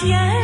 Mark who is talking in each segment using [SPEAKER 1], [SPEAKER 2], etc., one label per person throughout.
[SPEAKER 1] ciel.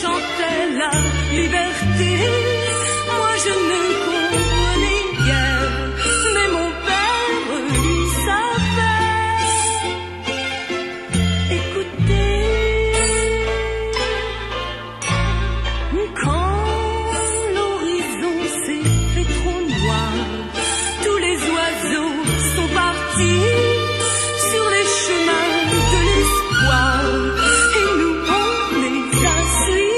[SPEAKER 1] chantait la liberté. Moi je ne comprenais guère, mais mon père lui savait. Écoutez, quand l'horizon s'est fait trop noir, tous les oiseaux sont partis.